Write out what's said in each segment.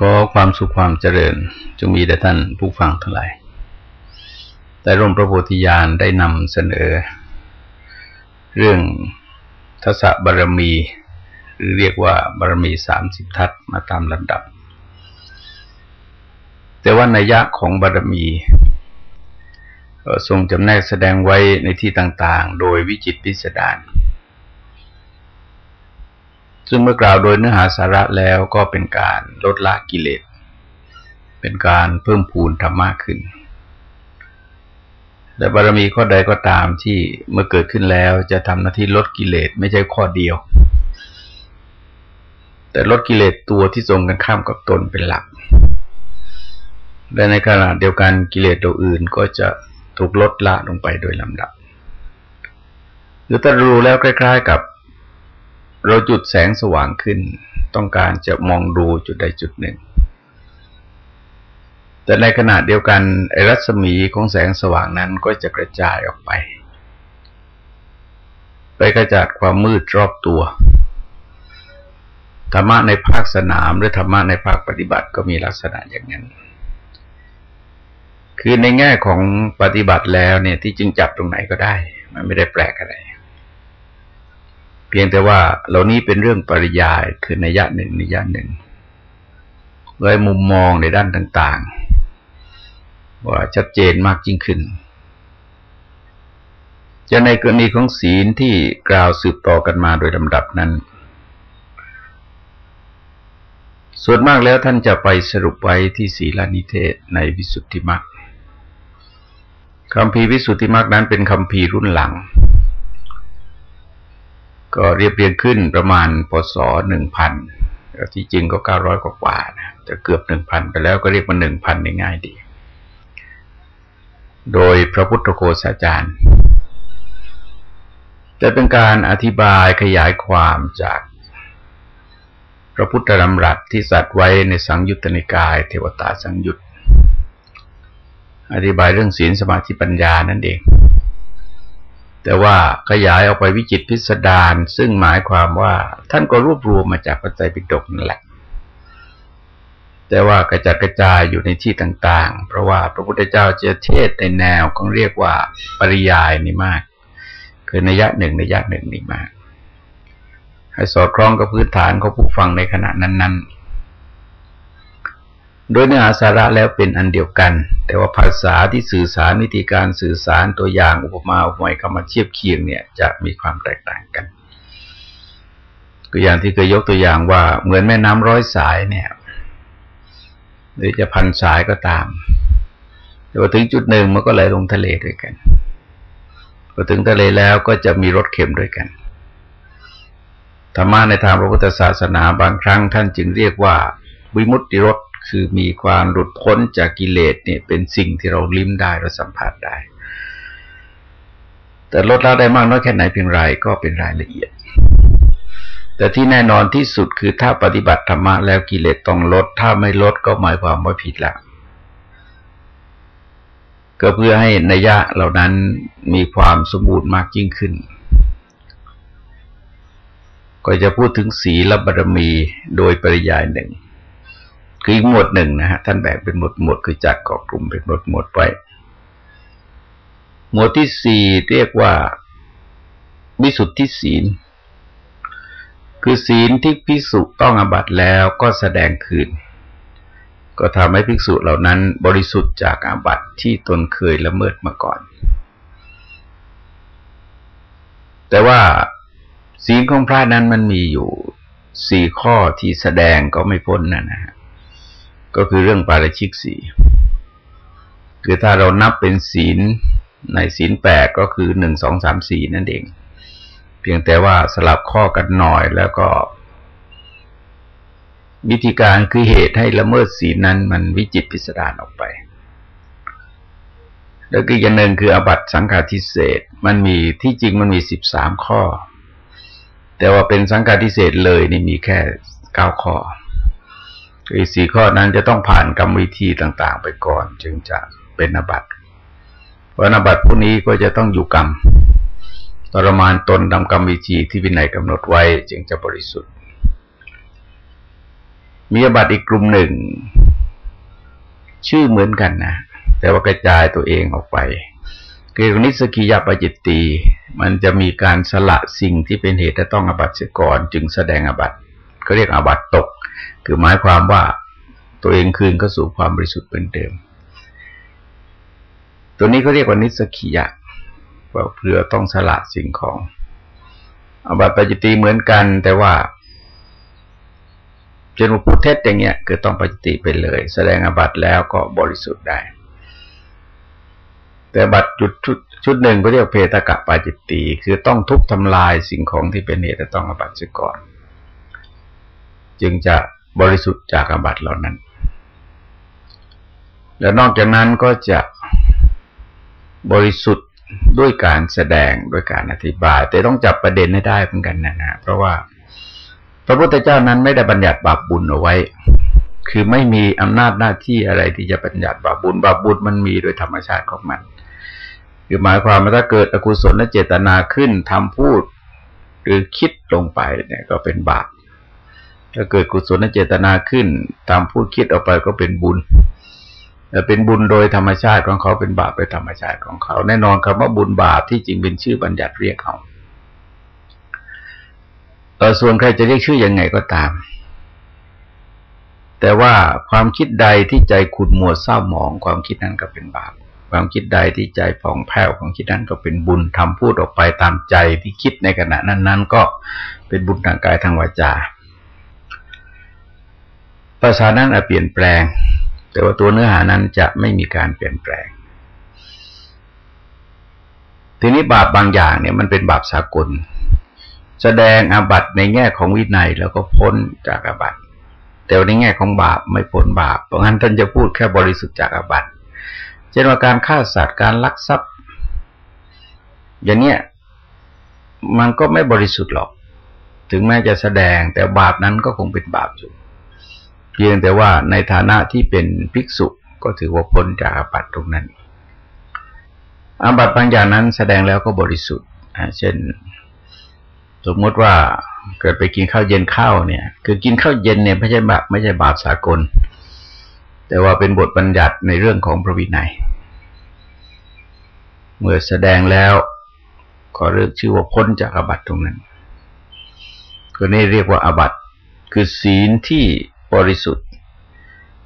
ก็ความสุขความเจริญจงมีแด่ท่านผู้ฟังทั้งหลาย แต่ร่มพระโพธิญาณได้นำเสนอ เรื่องทศบารมี หรือเรียกว่าบารมีสามสิบทัศมาตามลำดับ แต่ว่านัยยะของบารมีทรงจำแนกแสดงไว้ในที่ต่างๆ โดยวิจิตพิสดาร ซึ่งเมื่อกล่าวโดยเนื้อหาสาระแล้วก็เป็นการลดละกิเลส เป็นการเพิ่มพูนธรรมะขึ้นแต่บารมีข้อใดก็ตามที่เมื่อเกิดขึ้นแล้วจะทำหน้าที่ลดกิเลสไม่ใช่ข้อเดียว แต่ลดกิเลสตัวที่ตรงกันข้ามกับตนเป็นหลัก และในขณะเดียวกันกิเลสตัวอื่นก็จะถูกลดละลงไปโดยลำดับหรือถ้ารู้แล้วคล้าย ๆ กับ เราจุดแสงสว่างขึ้น ต้องการจะมองดูจุดใดจุดหนึ่ง แต่ในขณะเดียวกันไอรัศมีของแสงสว่างนั้นก็จะกระจายออกไป ไปกระจัดความมืดรอบตัวธรรมะในภาคสนามหรือธรรมะในภาคปฏิบัติก็มีลักษณะอย่างนั้น คือในแง่ของปฏิบัติแล้วเนี่ยที่จึงจับตรงไหนก็ได้ มันไม่ได้แปลกอะไร เพียงแต่ว่าเหล่านี้เป็นเรื่องปริยายคือในยะหนึ่งในยะหนึ่งเลยมุมมองในด้านต่างๆ ว่าชัดเจนมากยิ่งขึ้น จะในกรณีของศีลที่กล่าวสืบต่อกันมาโดยลำดับนั้น ส่วนมากแล้วท่านจะไปสรุปไว้ที่ศีลานิเทศในวิสุทธิมรรคคำพีวิสุทธิมรรคนั้นเป็นคำพีรุ่นหลัง ก็เรียบเรียงขึ้นประมาณพศหนึ่งพันที่จริงก็เก้าร้อยกว่านะแต่เกือบหนึ่งพันไปแล้วก็เรียกว่าหนึ่งพันง่ายดี โดยพระพุทธโฆษาจารย์ จะเป็นการอธิบายขยายความจากพระพุทธดำรัสที่สัตว์ไว้ในสังยุตตนิกาย เทวตาสังยุต อธิบายเรื่องศีลสมาธิปัญญานั่นเอง แต่ว่าขยายออกไปวิจิตพิสดารซึ่งหมายความว่าท่านก็รวบรวมมาจากพระไตรปิฎกนั่นแหละ แต่ว่ากระจัดกระจายอยู่ในที่ต่างๆ เพราะว่าพระพุทธเจ้าจะเทศในแนวของเรียกว่าปริยายนี่มาก คือนัยะหนึ่งนัยยะหนึ่งนี่มาก ให้สอดคล้องกับพื้นฐานของผู้ฟังในขณะนั้น ๆ โดยเนื้อหาสาระแล้วเป็นอันเดียวกัน แต่ว่าภาษาที่สื่อสารวิธีการสื่อสารตัวอย่างอุปมาอุปไมยคำมาเทียบเคียงเนี่ยจะมีความแตกต่างกันก็อย่างที่เคยยกตัวอย่างว่าเหมือนแม่น้ำร้อยสายเนี่ย หรือจะพันสายก็ตาม แต่ว่าถึงจุดหนึ่งมันก็ไหลลงทะเลด้วยกันพอถึงทะเลแล้วก็จะมีรสเค็มด้วยกันธรรมะในทางพระพุทธศาสนาบางครั้งท่านจึงเรียกว่าวิมุตติรส คือมีความหลุดพ้นจากกิเลสเนี่ยเป็นสิ่งที่เราลิ้มได้เราสัมผัสได้ แต่ลดละได้มากน้อยแค่ไหนเพียงไรก็เป็นรายละเอียด แต่ที่แน่นอนที่สุดคือถ้าปฏิบัติธรรมะแล้วกิเลสต้องลด ถ้าไม่ลดก็หมายความว่าผิดละก็เพื่อให้นัยยะเหล่านั้นมีความสมบูรณ์มากยิ่งขึ้น ก็จะพูดถึงศีลบารมีโดยปริยายหนึ่ง คืออีกหมวดหนึ่งนะฮะท่านแบ่งเป็นหมวดหมวดคือจัดกอกกลุ่มเป็นหมวดหมวดไว้หมวดที่สี่เรียกว่าวิสุทธิศีล คือศีลที่พิสุต้องอบัตแล้วก็แสดงคืน ก็ทำให้ภิกษุเหล่านั้น บริสุทธิ์จากอาบัตที่ตนเคยละเมิดมาก่อน แต่ว่าศีลของพระนั้นมันมีอยู่สี่ข้อที่แสดงก็ไม่พ้นนะนะฮะ ก็คือเรื่องปาราชิกสีคือถ้าเรานับเป็นศีลในศีลแปดก็คือหนึ่งสองสามสี่นั่นเอง เพียงแต่ว่าสลับข้อกันหน่อยแล้วก็ วิธีการคือเหตุให้ละเมิดศีลนั้นมันวิจิตพิสดารออกไป แล้วก็อย่างหนึ่งคืออบัตสังฆาทิเศษมันมีที่จริงมันมีสิบสามข้อ แต่ว่าเป็นสังฆาทิเศษเลยนี่มีแค่เก้าข้อ คือสี่ข้อนั้นจะต้องผ่านกรรมวิธีต่าง ๆ ไปก่อน จึงจะเป็นอบัตเพราะอบัตพวกนี้ก็จะต้องอยู่กรรมทรมานตนตามกรรมวิธีที่วินัยกำหนดไว้ จึงจะบริสุทธิ์ มีอบัตอีกกลุ่มหนึ่ง ชื่อเหมือนกันนะแต่ว่ากระจายตัวเองออกไปเกี่ยวกับนิสกิยาปจิตตี มันจะมีการสละสิ่งที่เป็นเหตุจะต้องอบัตเสียก่อน จึงแสดงอบัต ก็เรียกอาบัตตก คือหมายความว่าตัวเองคืนก็สู่ความบริสุทธิ์เป็นเดิม ตัวนี้ก็เรียกว่านิสกิยะเพื่อต้องสละสิ่งของอาบัตปจิตีเหมือนกัน แต่ว่าเช่นว่าพูดเท็จอย่างเงี้ยคือต้องปจิติไปเลย แสดงอาบัตแล้วก็บริสุทธิ์ได้ แต่บัตรจุดชุดชุดหนึ่งก็เรียกเพตกะปาจิตตีคือต้องทุบทำลายสิ่งของที่เป็นเหตุต้องอบัตเสียก่อน จึงจะบริสุทธิ์จากอบัตเหล่านั้น แล้วนอกจากนั้นก็จะบริสุทธิ์ด้วยการแสดงด้วยการอธิบาย แต่ต้องจับประเด็นให้ได้เหมือนกันนะนะเพราะว่าพระพุทธเจ้านั้นไม่ได้บัญญัติบาปบุญเอาไว้ คือไม่มีอำนาจหน้าที่อะไรที่จะบัญญัติบาปบุญ บาปบุญมันมีโดยธรรมชาติของมัน คือหมายความว่าถ้าเกิดอกุศลและเจตนาขึ้นทำพูด หรือคิดลงไปเนี่ยก็เป็นบาป ถ้าเกิดกุศลเจตนาขึ้นทำพูดคิดออกไปก็เป็นบุญแต่เป็นบุญโดยธรรมชาติของเขาเป็นบาปโดยธรรมชาติของเขา แน่นอนคำว่าบุญบาปที่จริงเป็นชื่อบัญญัติเรียกเขาส่วนใครจะเรียกชื่อยังไงก็ตาม แต่ว่าความคิดใดที่ใจขุดมัวเศร้าหมอง ความคิดนั้นก็เป็นบาป ความคิดใดที่ใจผ่องแผ้วความคิดนั้นก็เป็นบุญทำพูดออกไปตามใจที่คิดในขณะนั้น ๆ ก็เป็นบุญทางกายทางวาจา ภาษานั้นอาจเปลี่ยนแปลง แต่ว่าตัวเนื้อหานั้นจะไม่มีการเปลี่ยนแปลง ทีนี้บาปบางอย่างเนี่ยมันเป็นบาปสากล แสดงอาบัตในแง่ของวินัยแล้วก็พ้นจากอาบัตแต่ในแง่ของบาปไม่พ้นบาป เพราะงั้นท่านจะพูดแค่บริสุทธิ์จากอาบัตเช่นว่าการฆ่าสัตว์การลักทรัพย์ อย่างเนี้ยมันก็ไม่บริสุทธิ์หรอก ถึงแม้จะแสดงแต่บาปนั้นก็คงเป็นบาปอยู่ เพียงแต่ว่าในฐานะที่เป็นภิกษุก็ถือว่าพ้นจากอาบัตตรงนั้น อาบัตบางอย่างนั้นแสดงแล้วก็บริสุทธิ์เช่น สมมติว่าเกิดไปกินข้าวเย็นข้าวเนี่ย คือกินข้าวเย็นเนี่ยไม่ใช่บาปไม่ใช่บาปสากล แต่ว่าเป็นบทบัญญัติในเรื่องของพระวินัย เมื่อแสดงแล้วก็เรียกชื่อว่าพ้นจากอาบัติตรงนั้นก็นี่เรียกว่าอาบัติคือศีลที่ บริสุทธิ์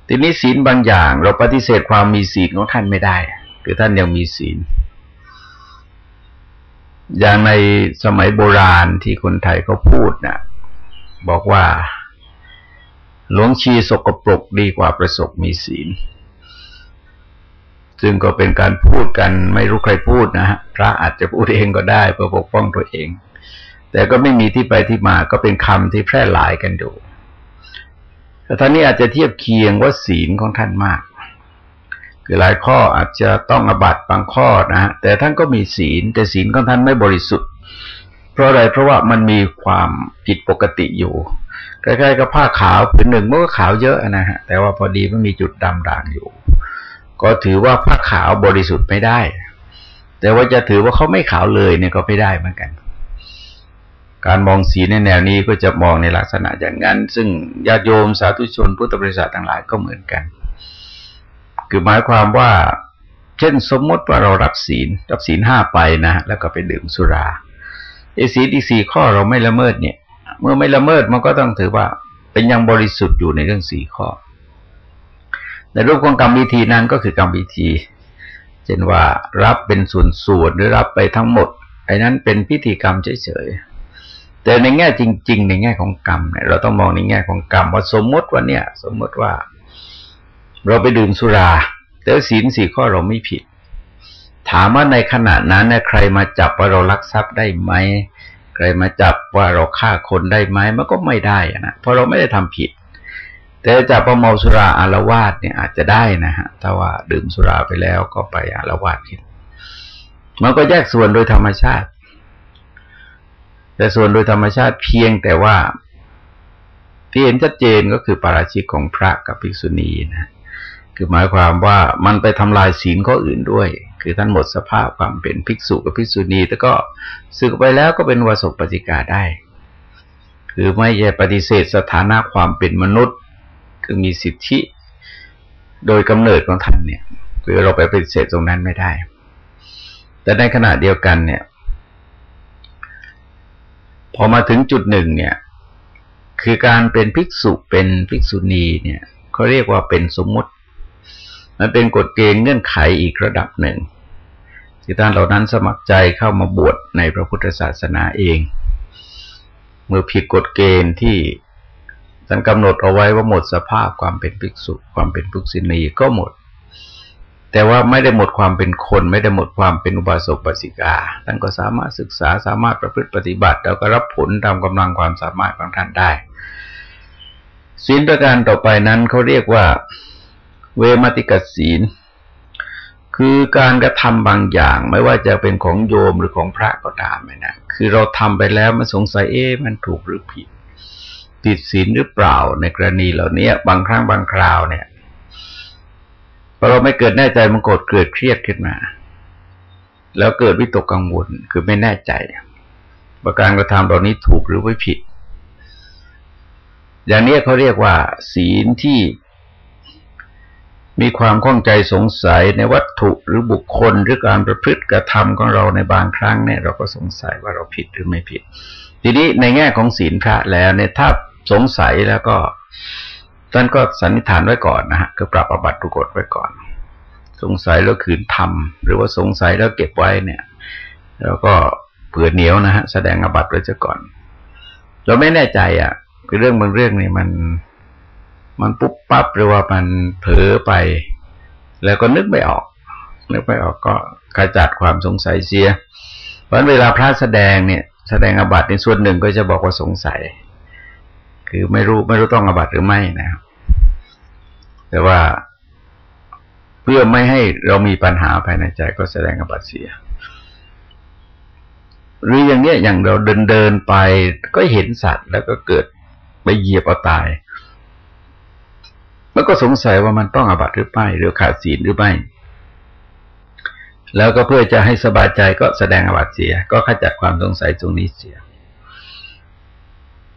ทีนี้ศีลบางอย่าง เราปฏิเสธความมีศีลของท่านไม่ได้ คือท่านยังมีศีล อย่างในสมัยโบราณที่คนไทยเขาพูดนะบอกว่า หลวงชีสกปรกดีกว่าประสบมีศีลซึ่งก็เป็นการพูดกันไม่รู้ใครพูดนะฮะพระอาจจะพูดเองก็ได้เพื่อปกป้องตัวเอง แต่ก็ไม่มีที่ไปที่มาก็เป็นคำที่แพร่หลายกันดู แต่ท่านนี้อาจจะเทียบเคียงว่าศีลของท่านมาก คือหลายข้ออาจจะต้องอบัตบางข้อนะฮะแต่ท่านก็มีศีล แต่ศีลของท่านไม่บริสุทธิ์ เพราะอะไรเพราะว่ามันมีความผิดปกติอยู่ใกล้ๆกับผ้าขาวผืนหนึ่งมันก็ขาวเยอะนะฮะแต่ว่าพอดีมันมีจุดดำด่างอยู่ ก็ถือว่าผ้าขาวบริสุทธิ์ไม่ได้ แต่ว่าจะถือว่าเขาไม่ขาวเลยเนี่ยก็ไม่ได้เหมือนกัน การมองสีในแนวนี้ก็จะมองในลักษณะอย่างนั้น ซึ่งญาติโยมสาธุชนพุทธบริษัททั้งหลายก็เหมือนกัน คือหมายความว่า เช่นสมมติว่าเรารับศีล รับศีลห้าไปนะแล้วก็ไปดื่มสุราไอ้ศีลอีกสี่ข้อเราไม่ละเมิดเนี่ย เมื่อไม่ละเมิดมันก็ต้องถือว่า เป็นยังบริสุทธิ์อยู่ในเรื่องสี่ข้อ ในรูปของกรรมวิธีนั้นก็คือกรรมวิธีเช่นว่ารับเป็นส่วนๆหรือรับไปทั้งหมดไอ้นั้นเป็นพิธีกรรมเฉยๆ แต่ในแง่จริง ๆ ในแง่ของกรรมเนี่ยเราต้องมองในแง่ของกรรมว่าสมมติว่าเนี่ย สมมติว่า เราไปดื่มสุรา แต่ศีลสี่ข้อเราไม่ผิด ถามว่าในขณะนั้นเนี่ยใครมาจับว่าเราลักทรัพย์ได้ไหมใครมาจับว่าเราฆ่าคนได้ไหมมันก็ไม่ได้นะเพราะเราไม่ได้ทำผิด แต่จับประเมาสุราอารวาสเนี่ยอาจจะได้นะฮะถ้าว่าดื่มสุราไปแล้วก็ไปอารวาสผิดมันก็แยกส่วนโดยธรรมชาติ แต่ส่วนโดยธรรมชาติเพียงแต่ว่าที่เห็นชัดเจนก็คือปาราชิกของพระกับภิกษุณีนะคือหมายความว่ามันไปทำลายศีลข้ออื่นด้วย คือท่านหมดสภาพความเป็นภิกษุกับภิกษุณีแต่ก็สึกไปแล้วก็เป็นวสปฏิกาได้ คือไม่ใช่ปฏิเสธสถานะความเป็นมนุษย์ คือมีสิทธิโดยกำเนิดของท่านเนี่ย คือเราไปปฏิเสธตรงนั้นไม่ได้ แต่ในขณะเดียวกันเนี่ย อมาถึงจุดหนึ่งเนี่ย คือการเป็นภิกษุเป็นภิกษุณีเนี่ยเขาเรียกว่าเป็นสมมติ มันเป็นกฎเกณฑ์เงื่อนไขอีกระดับหนึ่งที่ท่านเหล่านั้นสมัครใจเข้ามาบวชในพระพุทธศาสนาเอง เมื่อผิดกฎเกณฑ์ที่ท่านกำหนดเอาไว้ว่าหมดสภาพความเป็นภิกษุ ความเป็นภิกษุณีก็หมด แต่ว่าไม่ได้หมดความเป็นคน ไม่ได้หมดความเป็นอุบาสกปัสิกาท่านก็สามารถศึกษาสามารถประพฤติปฏิบัติแล้วก็รับผลตามกำลังความสามารถของท่านได้ศีลประการต่อไปนั้นเขาเรียกว่า เวมติกศีล คือการกระทำบางอย่างไม่ว่าจะเป็นของโยมหรือของพระก็ตามนะคือเราทำไปแล้วมันสงสัยเอ๊ะมันถูกหรือผิดติดศีลหรือเปล่าในกรณีเหล่านี้บางครั้งบางคราวเนี่ย พอเราไม่เกิดแน่ใจมันกดเกิดเครียดขึ้นมา แล้วเกิดวิตกกังวลคือไม่แน่ใจว่าการกระทำเหล่านี้ถูกหรือไม่ผิด อย่างนี้เขาเรียกว่า ศีลที่มีความข้องใจสงสัยในวัตถุหรือบุคคลหรือการประพฤติกระทำของเราในบางครั้งเนี่ย เราก็สงสัยว่าเราผิดหรือไม่ผิด ทีนี้ในแง่ของศีลพระแล้วเนี่ยถ้าสงสัยแล้วก็ ท่านก็สันนิษฐานไว้ก่อนนะฮะคือปรับอบัตทุกฎไว้ก่อน สงสัยแล้วขืนทำหรือว่าสงสัยแล้วเก็บไว้เนี่ย แล้วก็เผื่อเหนียวนะฮะแสดงอบัตไว้ซะก่อน เราไม่แน่ใจอะคือเรื่องบางเรื่องนี่มัน มันปุ๊บปั๊บหรือว่ามันเผลอไป แล้วก็นึกไม่ออก นึกไม่ออกก็ขจัดความสงสัยเสียเพราะเวลาพระแสดงเนี่ย แสดงอบัตในส่วนหนึ่งก็จะบอกว่าสงสัย คือไม่รู้ไม่รู้ต้องอบัตหรือไม่นะครับ แต่ว่าเพื่อไม่ให้เรามีปัญหาภายในใจก็แสดงอบัตเสีย หรืออย่างเนี้ยอย่างเราเดินเดินไปก็เห็นสัตว์แล้วก็เกิดไปเหยียบเอาตาย มันก็สงสัยว่ามันต้องอบัตหรือไม่หรือขาดศีลหรือไม่แล้วก็เพื่อจะให้สบายใจก็แสดงอบัตเสีย ก็ขจัดความสงสัยตรงนี้เสีย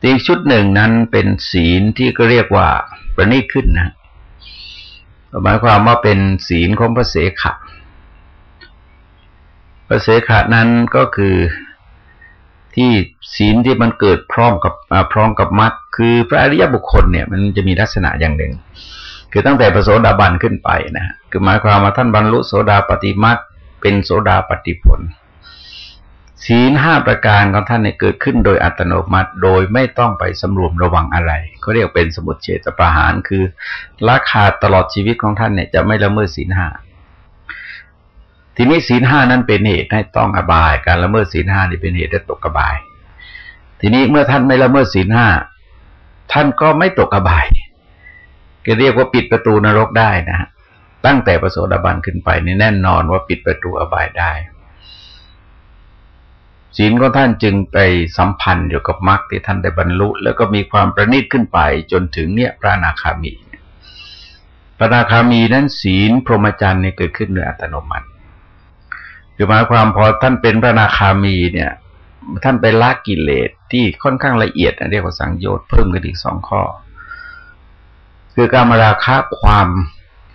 อีกชุดหนึ่งนั้นเป็นศีลที่ก็เรียกว่าประณีตขึ้นนะหมายความว่าเป็นศีลของพระเสขะพระเสขะนั้นก็คือที่ศีลที่มันเกิดพร้อมกับพร้อมกับมรรคคือพระอริยบุคคลเนี่ยมันจะมีลักษณะอย่างหนึ่ง คือตั้งแต่พระโสดาบันขึ้นไปนะคือหมายความว่าท่านบรรลุโสดาปฏิมรรคเป็นโสดาปฏิผล ศีลห้าประการของท่านเนี่ยเกิดขึ้นโดยอัตโนมัติ โดยไม่ต้องไปสำรวมระวังอะไรเขาเรียกเป็นสมุดเฉตประหารคือราคาตลอดชีวิตของท่านเนี่ยจะไม่ละเมิดศีลห้าทีนี้ศีลห้านั้นเป็นเหตุให้ต้องอบาย การละเมิดศีลห้านี่เป็นเหตุให้ตกอบาย ทีนี้เมื่อท่านไม่ละเมิดศีลห้าท่านก็ไม่ตกอบายก็เรียกว่าปิดประตูนรกได้นะฮะตั้งแต่ประโสดาบันขึ้นไปนี่แน่นอนว่าปิดประตูอบายได้ ศีลของท่านจึงไปสัมพันธ์อยู่กับมรรคที่ท่านได้บรรลุ แล้วก็มีความประณีตขึ้นไปจนถึงเนี่ยพระนาคามีพระนาคามีนั้นศีลพรหมจรรย์เนี่ยเกิดขึ้นโดยอัตโนมัติคือหมายความพอท่านเป็นพระนาคามีเนี่ย ท่านไปละกิเลสที่ค่อนข้างละเอียดเรียกว่าสังโยชน์เพิ่มขึ้นอีกสองข้อ คือการมาราคะความ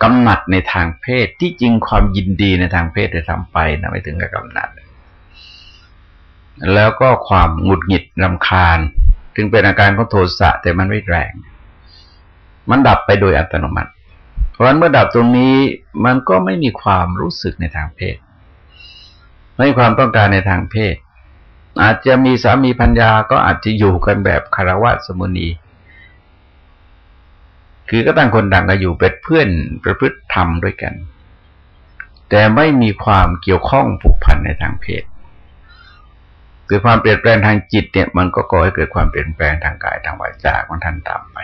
กำหนัดในทางเพศที่จริงความยินดีในทางเพศได้ทำไปนะไม่ถึงกับกำหนัด แล้วก็ความหงุดหงิดรำคาญถึงเป็นอาการของโทสะแต่มันไม่แรง มันดับไปโดยอัตโนมัติ เพราะฉะนั้นเมื่อดับตรงนี้มันก็ไม่มีความรู้สึกในทางเพศ ไม่มีความต้องการในทางเพศ อาจจะมีสามีพัญญาก็อาจจะอยู่กันแบบคารวะสมุนี คือก็ต่างคนต่างก็อยู่เป็นเพื่อนประพฤติธรรมด้วยกัน แต่ไม่มีความเกี่ยวข้องผูกพันในทางเพศ คือความเปลี่ยนแปลงทางจิตเนี่ย มันก็ก่อให้เกิดความเปลี่ยนแปลงทางกายทางวาจาของท่านตามไป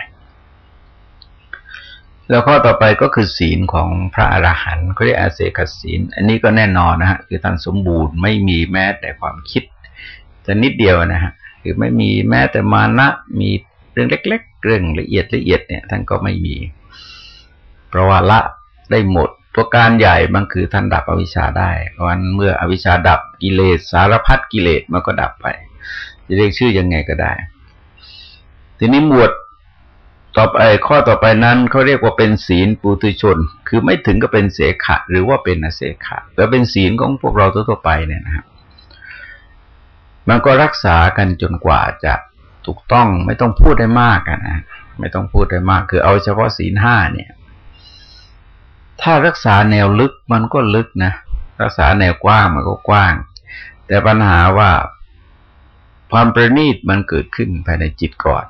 แล้วข้อต่อไปก็คือศีลของพระอรหันต์เขาเรียกอาเซกศีล อันนี้ก็แน่นอนนะฮะคือท่านสมบูรณ์ไม่มีแม้แต่ความคิดแต่นิดเดียวนะฮะคือไม่มีแม้แต่มานะมีเรื่องเล็ก ๆ เรื่องละเอียดละเอียดเนี่ยท่านก็ไม่มี เพราะว่าละได้หมด ตัวการใหญ่มันคือท่านดับอวิชชาได้ เพราะฉะนั้นเมื่ออวิชชาดับกิเลสสารพัดกิเลสมันก็ดับไป จะเรียกชื่อยังไงก็ได้ ทีนี้หมวดต่อไปข้อต่อไปนั้นเขาเรียกว่าเป็นศีลปุถุชน คือไม่ถึงกับเป็นเสขะ หรือว่าเป็นอเสขะแต่เป็นศีลของพวกเราทั่วไปเนี่ยนะครับมันก็รักษากันจนกว่าจะถูกต้องไม่ต้องพูดได้มากนะไม่ต้องพูดได้มาก คือเอาเฉพาะศีลห้าเนี่ย ถ้ารักษาแนวลึกมันก็ลึกนะ รักษาแนวกว้างมันก็กว้าง แต่ปัญหาว่าความประณีตมันเกิดขึ้นภายในจิตก่อน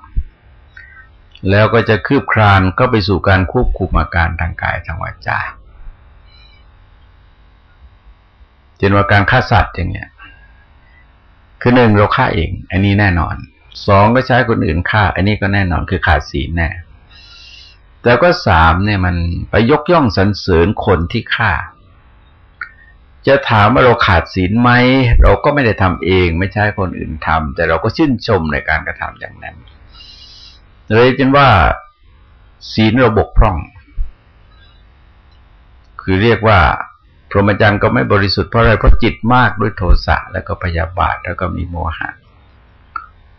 แล้วก็จะคืบคลานก็ไปสู่การควบคุมอาการทางกายทางวาจาเช่นว่าการฆ่าสัตว์อย่างเงี้ย คือหนึ่งเราฆ่าเอง อันนี้แน่นอน สองก็ใช้คนอื่นฆ่า อันนี้ก็แน่นอนคือขาดศีลแน่ แต่ก็สามเนี่ยมันไปยกย่องสรรเสริญคนที่ฆ่า จะถามว่าเราขาดศีลไหม เราก็ไม่ได้ทำเองไม่ใช่คนอื่นทำแต่เราก็ชื่นชมในการกระทำอย่างนั้นเลยจนว่า ศีลเราบกพร่อง คือเรียกว่า พรหมจรรย์ก็ไม่บริสุทธิ์เพราะอะไรเพราะจิตมากด้วยโทสะแล้วก็พยาบาทแล้วก็มีโมหะ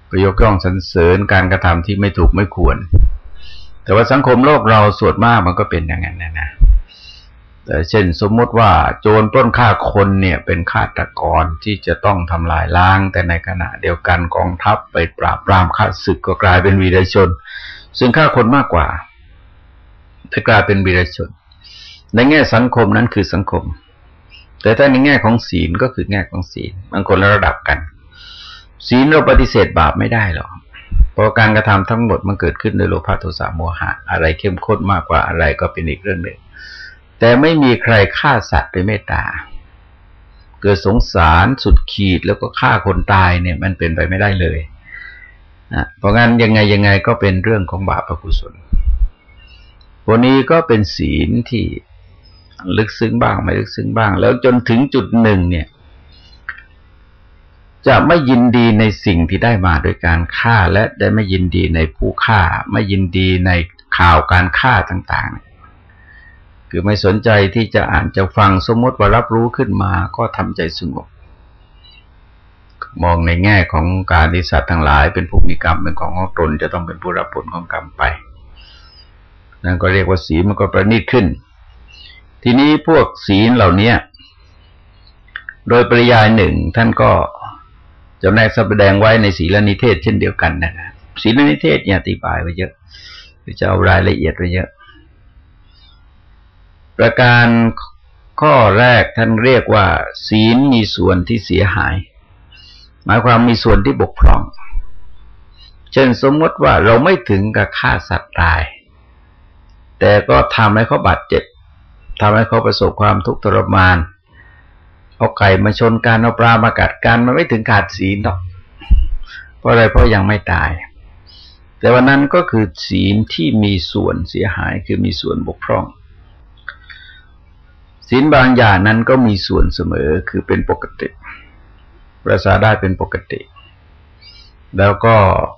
ปยคย่องสรรเสริญการกระทำที่ไม่ถูกไม่ควร แต่ว่าสังคมโลกเราส่วนมากมันก็เป็นอย่างนั้นนะนะแต่เช่นสมมติว่าโจรปล้นฆ่าคนเนี่ยเป็นฆาตกรที่จะต้องทำลายล้าง แต่ในขณะเดียวกันกองทัพไปปราบปรามฆ่าศึกก็กลายเป็นวีรชน ซึ่งฆ่าคนมากกว่าแต่กลายเป็นวีรชน ในแง่สังคมนั้นคือสังคม แต่ถ้าในแง่ของศีลก็คือแง่ของศีลบางคนระดับกัน ศีลเราปฏิเสธบาปไม่ได้หรอก เพราะการกระทำทั้งหมดมันเกิดขึ้นโดยโลภะโทสะโมหะ อะไรเข้มข้นมากกว่าอะไรก็เป็นอีกเรื่องหนึ่ง แต่ไม่มีใครฆ่าสัตว์ด้วยเมตตา เกิดสงสารสุดขีดแล้วก็ฆ่าคนตายเนี่ย มันเป็นไปไม่ได้เลยนะเพราะงั้นยังไงยังไงก็เป็นเรื่องของบาปอกุศลวันนี้ก็เป็นศีลที่ลึกซึ้งบ้างไม่ลึกซึ้งบ้าง แล้วจนถึงจุดหนึ่งเนี่ย จะไม่ยินดีในสิ่งที่ได้มาโดยการฆ่าและได้ไม่ยินดีในผู้ฆ่า ไม่ยินดีในข่าวการฆ่าต่างๆ คือไม่สนใจที่จะอ่านจะฟังสมมติว่ารับรู้ขึ้นมาก็ทำใจสงบมองในแง่ของการที่สัตว์ทั้งหลาย เป็นผู้มีกรรมเป็นของของตนจะต้องเป็นผู้รับผลของกรรมไป นั่นก็เรียกว่าสีมันก็ประณีตขึ้น ทีนี้พวกศีลเหล่านี้โดยปริยายหนึ่งท่านก็ จำแนกแสดงไว้ในศีลนิเทศเช่นเดียวกันนะครับศีลนิเทศเนี่ยอธิบายไว้เยอะจะเอารายละเอียดไว้เยอะ ประการข้อแรกท่านเรียกว่า ศีลมีส่วนที่เสียหาย หมายความมีส่วนที่บกพร่อง เช่นสมมติว่าเราไม่ถึงกับฆ่าสัตว์ตาย แต่ก็ทำให้เขาบาดเจ็บทำให้เขาประสบความทุกข์ทรมาน เอาไก่มาชนกันเอาปลามากัดกันมันไม่ถึงขาดศีลหรอกเพราะอะไรเพราะยังไม่ตาย แต่วันนั้นก็คือศีลที่มีส่วนเสียหายคือมีส่วนบกพร่อง ศีลบางอย่างนั้นก็มีส่วนเสมอคือเป็นปกติประสาได้เป็นปกติ แล้วก็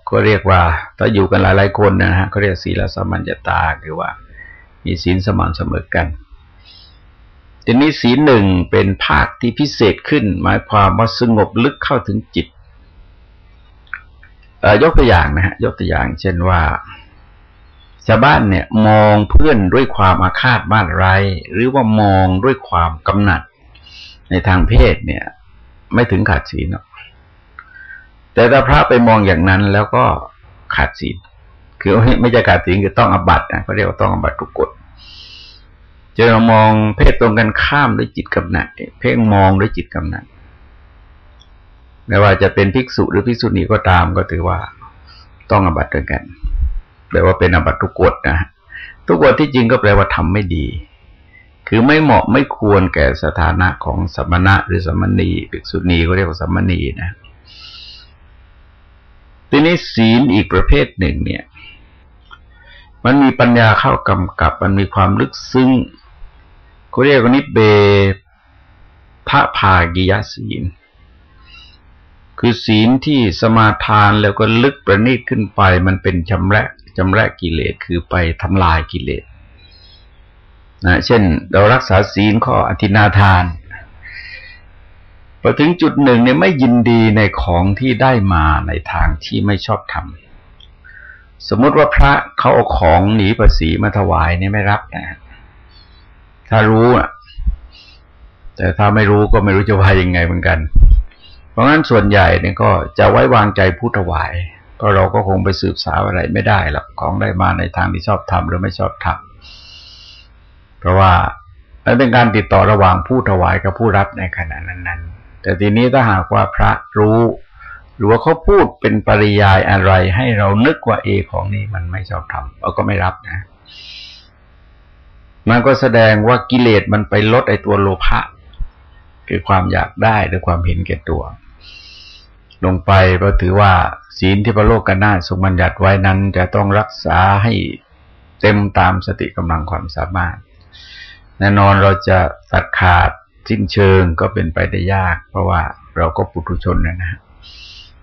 ก็เรียกว่าถ้าอยู่กันหลายๆคนนะฮะก็เรียกศีลสมัญญตาคือว่า มีศีลสม่ำเสมอกัน ทีนี้ศีลหนึ่งเป็นภาคที่พิเศษขึ้น หมายความว่าสงบลึกเข้าถึงจิตยกตัวอย่างนะฮะยกตัวอย่าง เช่นว่าชาวบ้านเนี่ยมองเพื่อนด้วยความอาฆาตมาดไรหรือว่ามองด้วยความกำหนัด ในทางเพศเนี่ย ไม่ถึงขาดศีลหรอกแต่ถ้าพระไปมองอย่างนั้นแล้วก็ขาดศีลคือไม่ใช่ขาดศีลคือต้องอบัตนะเขาเรียกว่าต้องอบัตทุกกฎ จะมองเพศตรงกันข้ามด้วยจิตกำหนัดเพ่งมองด้วยจิตกำหนัดไม่ว่าจะเป็นภิกษุหรือภิกษุณีก็ตามก็ถือว่าต้องอบัตด้วยกันแปลว่าเป็นอบัตทุกกฎนะทุกกฎที่จริงก็แปลว่าทำไม่ดี คือไม่เหมาะไม่ควรแก่สถานะของสมณะหรือสมณีภิกษุณีก็เรียกว่าสมณีนะทีนี้ศีลอีกประเภทหนึ่งเนี่ย มันมีปัญญาเข้ากำกับ มันมีความลึกซึ้งเขาเรียกว่านิเบพระภากิยศีล คือศีลที่สมาทานแล้วก็ลึกประณีตขึ้นไป มันเป็นชำระชำระกิเลสคือไปทำลายกิเลสนะเช่น เรารักษาศีลข้ออธินาทานพอถึงจุดหนึ่งเนี่ยไม่ยินดีในของที่ได้มาในทางที่ไม่ชอบทำ สมมติว่าพระเขาเอาของหนีภาษีมาถวายเนี่ยไม่รับนะถ้ารู้อะ แต่ถ้าไม่รู้ก็ไม่รู้จะว่ายังไงเหมือนกัน เพราะงั้นส่วนใหญ่เนี่ยก็จะไว้วางใจผู้ถวาย ก็เราก็คงไปสืบสาวอะไรไม่ได้หรอกของได้มาในทางที่ชอบทำหรือไม่ชอบทำเพราะว่ามันเป็นการติดต่อระหว่างผู้ถวายกับผู้รับในขณะนั้นๆแต่ทีนี้ถ้าหากว่าพระรู้ หรือว่าเขาพูดเป็นปริยายอะไรให้เรานึกว่าเอของนี้มันไม่ชอบทำเราก็ไม่รับนะ มันก็แสดงว่ากิเลสมันไปลดไอตัวโลภะคือความอยากได้หรือความเห็นแก่ตัว ลงไปเราถือว่าศีลที่พระโลกกันนาทรงบัญญัติไว้นั้นจะต้องรักษาให้เต็มตามสติกำลังความสามารถ แน่นอนเราจะตัดขาดสิ้นเชิงก็เป็นไปได้ยาก เพราะว่าเราก็ปุถุชนนะนะ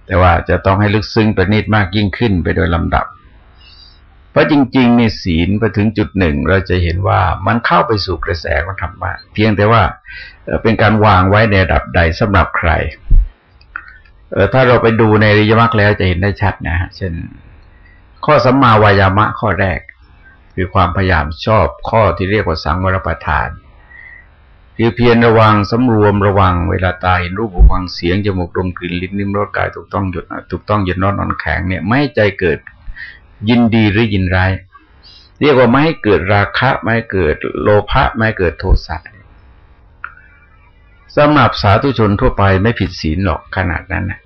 แต่ว่าจะต้องให้ลึกซึ้งประณีตมากยิ่งขึ้นไปโดยลำดับ เพราะจริงๆในศีลไปถึงจุดหนึ่ง เราจะเห็นว่ามันเข้าไปสู่กระแสของธรรมะเพียงแต่ว่าเป็นการวางไว้ในระดับใดสำหรับใครเอถ้าเราไปดูในริยมรรคแล้วจะเห็นได้ชัดนะฮะเช่น ข้อสัมมาวายามะข้อแรก คือความพยายามชอบข้อที่เรียกว่าสังวรประทาน คือเพียรระวังสำรวมระวังเวลาตาเห็นรูปฟังเสียงจมูกดมกลิ่นลิ้นนิ้มรสกายถูกต้องหยุดถูกต้องหยุดนอนนอนแข็งเนี่ยไม่ให้ใจเกิดยินดีหรือยินร้าย เรียกว่าไม่ให้เกิดราคะไม่ให้เกิดโลภะไม่ให้เกิดโทสะสำหรับสาธุชนทั่วไปไม่ผิดศีลหรอกขนาดนั้นนะ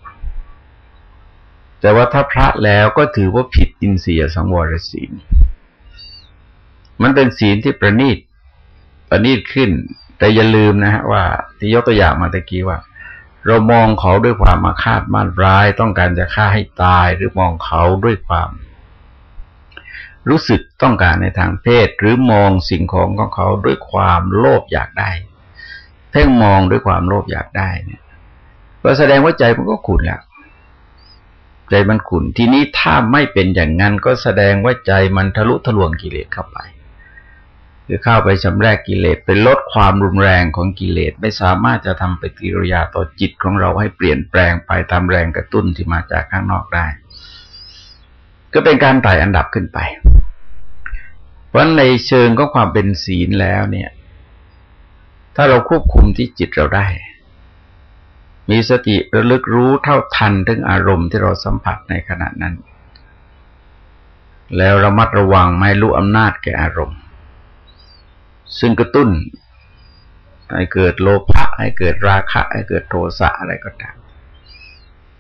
แต่ว่าถ้าพระแล้วก็ถือว่าผิดอินเสียสังวรศีล มันเป็นศีลที่ประณีตประณีตขึ้น แต่อย่าลืมนะฮะว่าที่ยกตัวอย่างมาตะกี้ว่า เรามองเขาด้วยความมาคาดมาดร้าย ต้องการจะฆ่าให้ตายหรือมองเขาด้วยความ รู้สึกต้องการในทางเพศ หรือมองสิ่งของของเขาด้วยความโลภอยากได้ เพ่งมองด้วยความโลภอยากได้เนี่ยก็แสดงว่าใจมันก็ขุนแล้วใจมันขุนทีนี้ถ้าไม่เป็นอย่างนั้นก็แสดงว่าใจมันทะลุทะลวงกิเลสเข้าไป คือเข้าไปชำรกกิเลสเป็นลดความรุนแรงของกิเลสไม่สามารถจะทำปฏิกิริยาต่อจิตของเราให้เปลี่ยนแปลงไปตามแรงกระตุ้นที่มาจากข้างนอกได้ ก็เป็นการไต่อันดับขึ้นไป เพราะในเชิงของความเป็นศีลแล้วเนี่ย ถ้าเราควบคุมที่จิตเราได้ มีสติระลึกรู้เท่าทันถึงอารมณ์ที่เราสัมผัสในขณะนั้น แล้วระมัดระวังไม่รู้อำนาจแก่อารมณ์ ซึ่งกระตุ้นให้เกิดโลภะให้เกิดราคะให้เกิดโทสะอะไรก็ตาม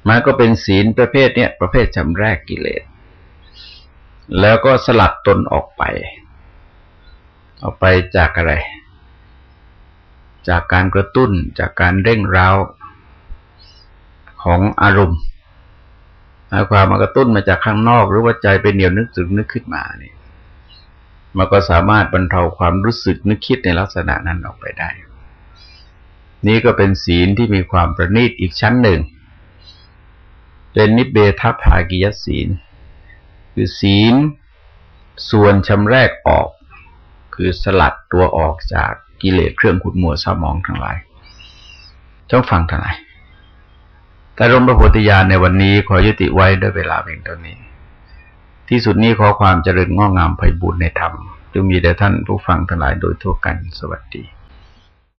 มันก็เป็นศีลประเภทเนี้ยประเภทจำแรกกิเลส แล้วก็สลัดตนออกไป ออกไปจากอะไร จากการกระตุ้นจากการเร่งร้าของอารมณ์หมายความมากระตุ้นมาจากข้างนอก หรือว่าใจเป็นเหนียวนึกสึกนึกขึ้นมาเนี่ย มันก็สามารถบรรเทาความรู้สึกนึกคิดในลักษณะนั้นออกไปได้ นี่ก็เป็นศีลที่มีความประณีตอีกชั้นหนึ่ง เป็นนิเบทัพากิยศีล คือศีลส่วนชำแรกออก คือสลัดตัวออกจากกิเลสเครื่องขุดมัวเศร้ามองทั้งหลายจ้องฟังทั้งหลายแต่รมพระโพธิญาณในวันนี้ขอยุติไว้ด้วยเวลาเพียงเท่านี้ ที่สุดนี้ขอความเจริญง้องามไพบูรณ์ในธรรมจงมีแด่ท่านผู้ฟังทั้งหลายโดยทั่วกันสวัสดี